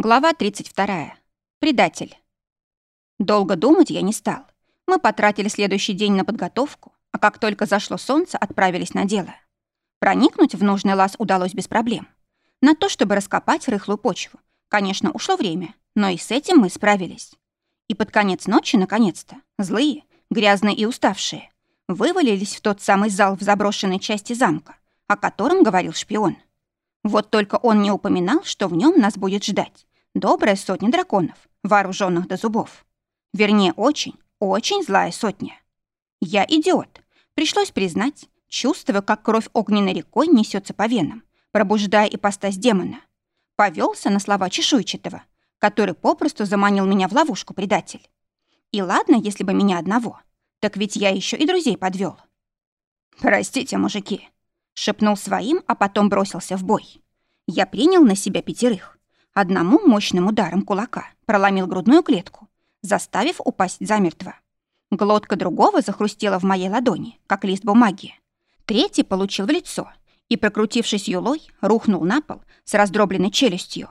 Глава 32. Предатель. Долго думать я не стал. Мы потратили следующий день на подготовку, а как только зашло солнце, отправились на дело. Проникнуть в нужный лаз удалось без проблем. На то, чтобы раскопать рыхлую почву, конечно, ушло время, но и с этим мы справились. И под конец ночи, наконец-то, злые, грязные и уставшие, вывалились в тот самый зал в заброшенной части замка, о котором говорил шпион. Вот только он не упоминал, что в нем нас будет ждать добрая сотня драконов, вооруженных до зубов. Вернее, очень, очень злая сотня. Я идиот. Пришлось признать, чувствуя, как кровь огненной рекой несется по венам, пробуждая ипостась демона. Повелся на слова чешуйчатого, который попросту заманил меня в ловушку предатель. И ладно, если бы меня одного, так ведь я еще и друзей подвел. «Простите, мужики», — шепнул своим, а потом бросился в бой. Я принял на себя пятерых. Одному мощным ударом кулака проломил грудную клетку, заставив упасть замертво. Глотка другого захрустела в моей ладони, как лист бумаги. Третий получил в лицо и, прокрутившись юлой, рухнул на пол с раздробленной челюстью.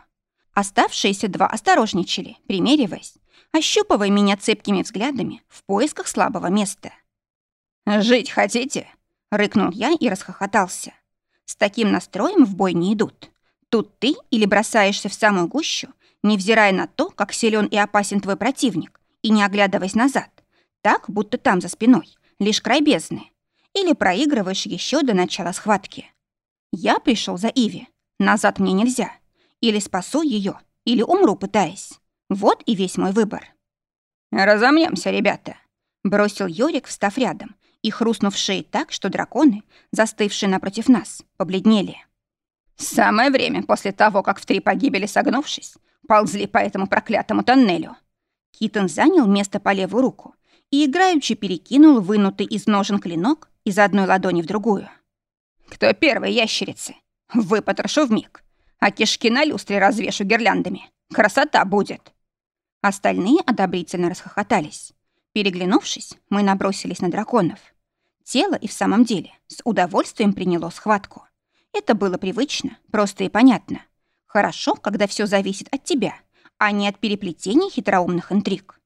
Оставшиеся два осторожничали, примериваясь, ощупывая меня цепкими взглядами в поисках слабого места. «Жить хотите?» — рыкнул я и расхохотался. С таким настроем в бой не идут. Тут ты или бросаешься в самую гущу, невзирая на то, как силен и опасен твой противник, и не оглядываясь назад, так, будто там за спиной, лишь край бездны, или проигрываешь еще до начала схватки. Я пришел за Иви. Назад мне нельзя. Или спасу ее, или умру, пытаясь. Вот и весь мой выбор. «Разомнемся, ребята», — бросил Йорик, встав рядом, и хрустнув шеей так, что драконы, застывшие напротив нас, побледнели. Самое время после того, как в три погибели согнувшись, ползли по этому проклятому тоннелю. Китон занял место по левую руку и играючи перекинул вынутый из ножен клинок из одной ладони в другую. «Кто первый, ящерицы? Выпотрошу вмиг, а кишки на люстре развешу гирляндами. Красота будет!» Остальные одобрительно расхохотались. Переглянувшись, мы набросились на драконов. Тело и в самом деле с удовольствием приняло схватку. Это было привычно, просто и понятно. Хорошо, когда все зависит от тебя, а не от переплетений хитроумных интриг.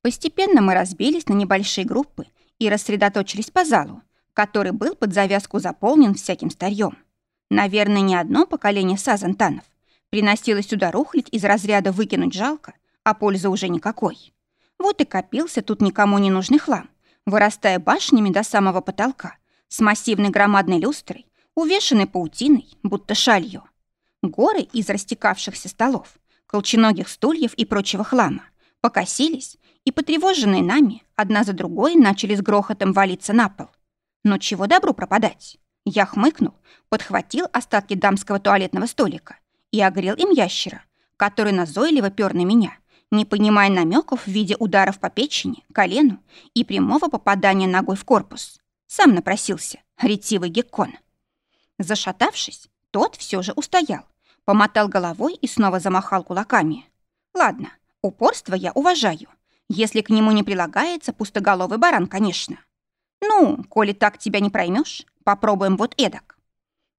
Постепенно мы разбились на небольшие группы и рассредоточились по залу, который был под завязку заполнен всяким старьем. Наверное, не одно поколение сазантанов приносило сюда рухлить из разряда «выкинуть жалко», а пользы уже никакой. Вот и копился тут никому не нужный хлам, вырастая башнями до самого потолка, с массивной громадной люстрой увешаны паутиной, будто шалью. Горы из растекавшихся столов, колченогих стульев и прочего хлама покосились, и потревоженные нами одна за другой начали с грохотом валиться на пол. Но чего добру пропадать? Я хмыкнул, подхватил остатки дамского туалетного столика и огрел им ящера, который назойливо пёр на меня, не понимая намеков в виде ударов по печени, колену и прямого попадания ногой в корпус. Сам напросился, ретивый геккон. Зашатавшись, тот все же устоял, помотал головой и снова замахал кулаками. Ладно, упорство я уважаю, если к нему не прилагается пустоголовый баран, конечно. Ну, коли так тебя не проймешь, попробуем вот эдак.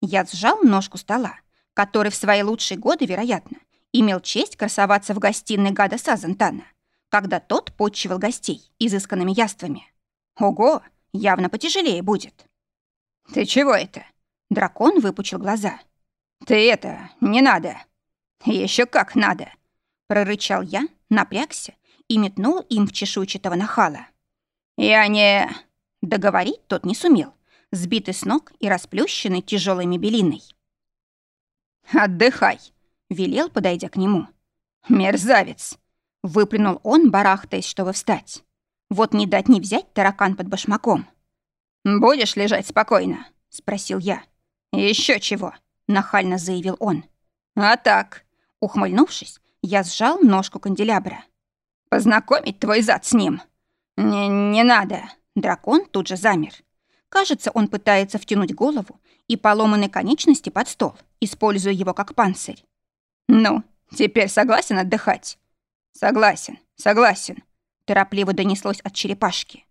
Я сжал ножку стола, который в свои лучшие годы, вероятно, имел честь красоваться в гостиной гада Сазантана, когда тот подчивал гостей изысканными яствами. Ого, явно потяжелее будет. «Ты чего это?» Дракон выпучил глаза. «Ты это, не надо!» Еще как надо!» Прорычал я, напрягся и метнул им в чешуйчатого нахала. «Я не...» Договорить тот не сумел, сбитый с ног и расплющенный тяжелой мебелиной. «Отдыхай!» — велел, подойдя к нему. «Мерзавец!» — выплюнул он, барахтаясь, чтобы встать. «Вот не дать не взять таракан под башмаком». «Будешь лежать спокойно?» — спросил я. Еще чего?» — нахально заявил он. «А так», — ухмыльнувшись, я сжал ножку канделябра. «Познакомить твой зад с ним?» «Не, не надо». Дракон тут же замер. Кажется, он пытается втянуть голову и поломанные конечности под стол, используя его как панцирь. «Ну, теперь согласен отдыхать?» «Согласен, согласен», — торопливо донеслось от черепашки.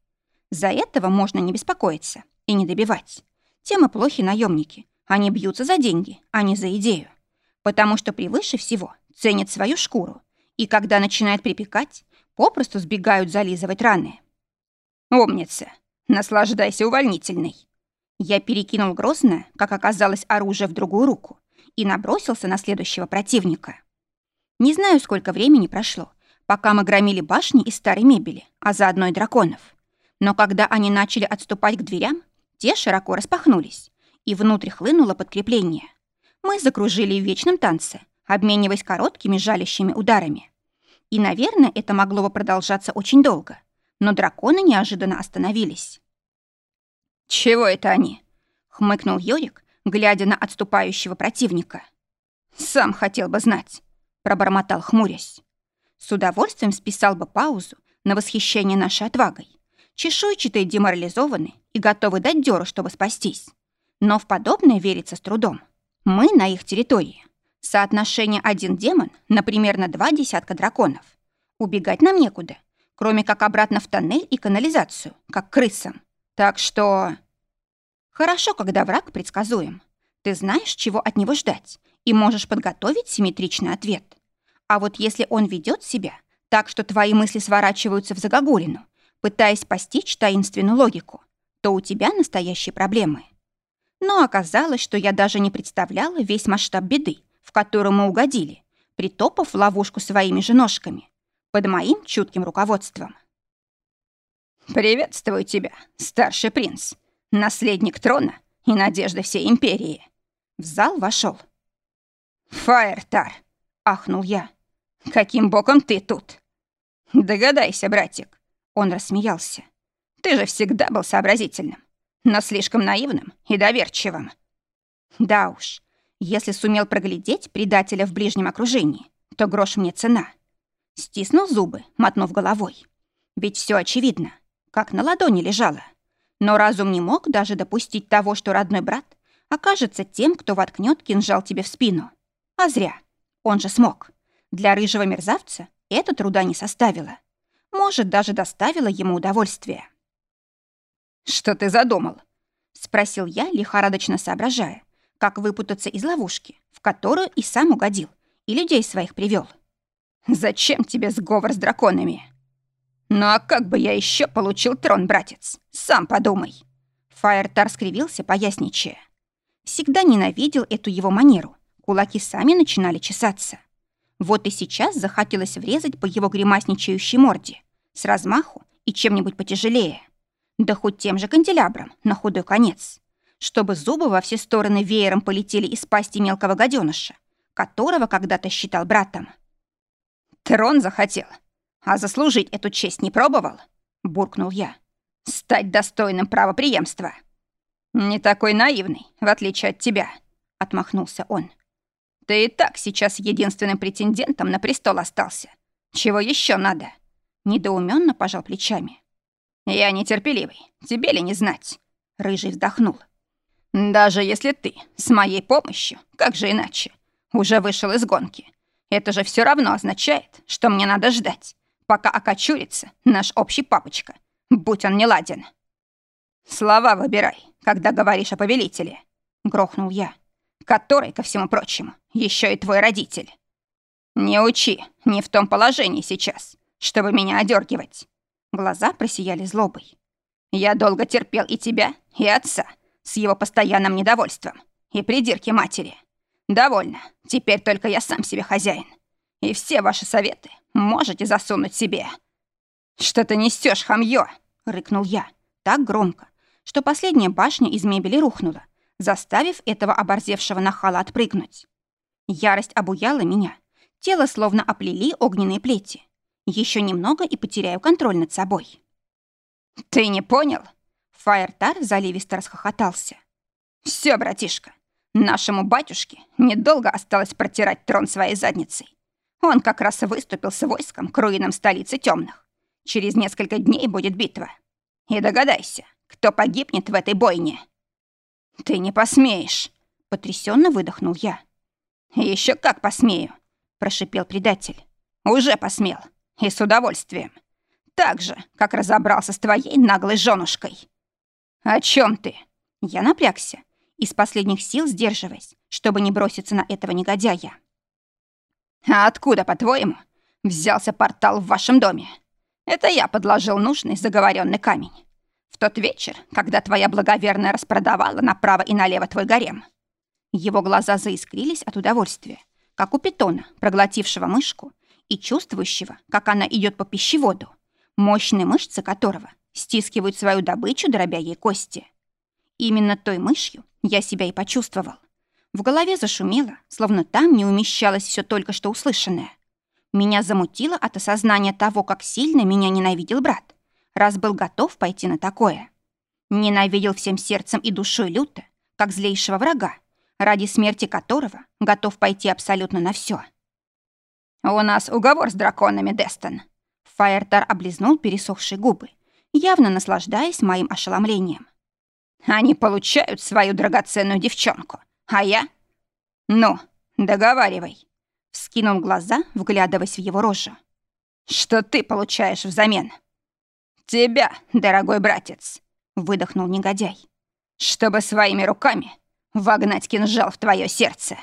За этого можно не беспокоиться и не добивать. Тем и плохи наемники. Они бьются за деньги, а не за идею. Потому что превыше всего ценят свою шкуру, и когда начинает припекать, попросту сбегают зализывать раны. «Умница! Наслаждайся увольнительной!» Я перекинул грозное, как оказалось, оружие в другую руку и набросился на следующего противника. Не знаю, сколько времени прошло, пока мы громили башни из старой мебели, а заодно и драконов. Но когда они начали отступать к дверям, те широко распахнулись, и внутрь хлынуло подкрепление. Мы закружили в вечном танце, обмениваясь короткими жалящими ударами. И, наверное, это могло бы продолжаться очень долго, но драконы неожиданно остановились. «Чего это они?» — хмыкнул Йорик, глядя на отступающего противника. «Сам хотел бы знать», — пробормотал хмурясь. С удовольствием списал бы паузу на восхищение нашей отвагой. Чешуйчатые деморализованы и готовы дать дёру, чтобы спастись. Но в подобное верится с трудом. Мы на их территории. Соотношение один демон на примерно два десятка драконов. Убегать нам некуда, кроме как обратно в тоннель и канализацию, как крысам. Так что... Хорошо, когда враг предсказуем. Ты знаешь, чего от него ждать, и можешь подготовить симметричный ответ. А вот если он ведет себя так, что твои мысли сворачиваются в загогулину, пытаясь постичь таинственную логику, то у тебя настоящие проблемы. Но оказалось, что я даже не представляла весь масштаб беды, в которую мы угодили, притопав в ловушку своими же ножками, под моим чутким руководством. «Приветствую тебя, старший принц, наследник трона и надежда всей империи!» В зал вошел. «Фаертар!» — ахнул я. «Каким боком ты тут?» «Догадайся, братик!» Он рассмеялся. «Ты же всегда был сообразительным, но слишком наивным и доверчивым». «Да уж, если сумел проглядеть предателя в ближнем окружении, то грош мне цена». Стиснул зубы, мотнув головой. Ведь все очевидно как на ладони лежала. Но разум не мог даже допустить того, что родной брат окажется тем, кто воткнет кинжал тебе в спину. А зря. Он же смог. Для рыжего мерзавца это труда не составило. Может, даже доставило ему удовольствие. «Что ты задумал?» — спросил я, лихорадочно соображая, как выпутаться из ловушки, в которую и сам угодил, и людей своих привел. «Зачем тебе сговор с драконами?» «Ну а как бы я еще получил трон, братец? Сам подумай!» Фаертар скривился, поясничая. Всегда ненавидел эту его манеру. Кулаки сами начинали чесаться. Вот и сейчас захотелось врезать по его гримасничающей морде. С размаху и чем-нибудь потяжелее. Да хоть тем же канделябром, на худой конец. Чтобы зубы во все стороны веером полетели из пасти мелкого гаденыша, которого когда-то считал братом. «Трон захотел», а заслужить эту честь не пробовал? Буркнул я. Стать достойным правоприемства. Не такой наивный, в отличие от тебя, отмахнулся он. Ты и так сейчас единственным претендентом на престол остался. Чего еще надо? Недоуменно пожал плечами. Я нетерпеливый, тебе ли не знать? Рыжий вздохнул. Даже если ты с моей помощью, как же иначе, уже вышел из гонки, это же все равно означает, что мне надо ждать, пока окочурится наш общий папочка, будь он не ладен. «Слова выбирай, когда говоришь о повелителе», — грохнул я, «который, ко всему прочему, еще и твой родитель. Не учи, не в том положении сейчас, чтобы меня одергивать. Глаза просияли злобой. «Я долго терпел и тебя, и отца, с его постоянным недовольством, и придирки матери. Довольно, теперь только я сам себе хозяин. И все ваши советы можете засунуть себе». «Что ты несешь, хамьё?» — рыкнул я. Так громко, что последняя башня из мебели рухнула, заставив этого оборзевшего нахала отпрыгнуть. Ярость обуяла меня. Тело словно оплели огненные плети. Еще немного и потеряю контроль над собой. «Ты не понял?» Фаертар заливисто расхохотался. «Всё, братишка, нашему батюшке недолго осталось протирать трон своей задницей. Он как раз выступил с войском к руинам столицы темных. Через несколько дней будет битва. И догадайся, кто погибнет в этой бойне. Ты не посмеешь, потрясенно выдохнул я. Еще как посмею, прошипел предатель. Уже посмел. И с удовольствием. Так же, как разобрался с твоей наглой женушкой. О чем ты? Я напрягся, из последних сил сдерживаясь, чтобы не броситься на этого негодяя. А откуда, по-твоему, взялся портал в вашем доме? Это я подложил нужный заговоренный камень. В тот вечер, когда твоя благоверная распродавала направо и налево твой гарем. Его глаза заискрились от удовольствия, как у питона, проглотившего мышку и чувствующего, как она идет по пищеводу, мощные мышцы которого стискивают свою добычу, дробя ей кости. Именно той мышью я себя и почувствовал. В голове зашумело, словно там не умещалось все только что услышанное. Меня замутило от осознания того, как сильно меня ненавидел брат, раз был готов пойти на такое. Ненавидел всем сердцем и душой люто, как злейшего врага, ради смерти которого готов пойти абсолютно на все. «У нас уговор с драконами, Дестон». Фаертар облизнул пересохшие губы, явно наслаждаясь моим ошеломлением. «Они получают свою драгоценную девчонку, а я...» «Ну, договаривай», — вскинул глаза, вглядываясь в его рожу. «Что ты получаешь взамен?» «Тебя, дорогой братец», — выдохнул негодяй. «Чтобы своими руками вогнать кинжал в твое сердце».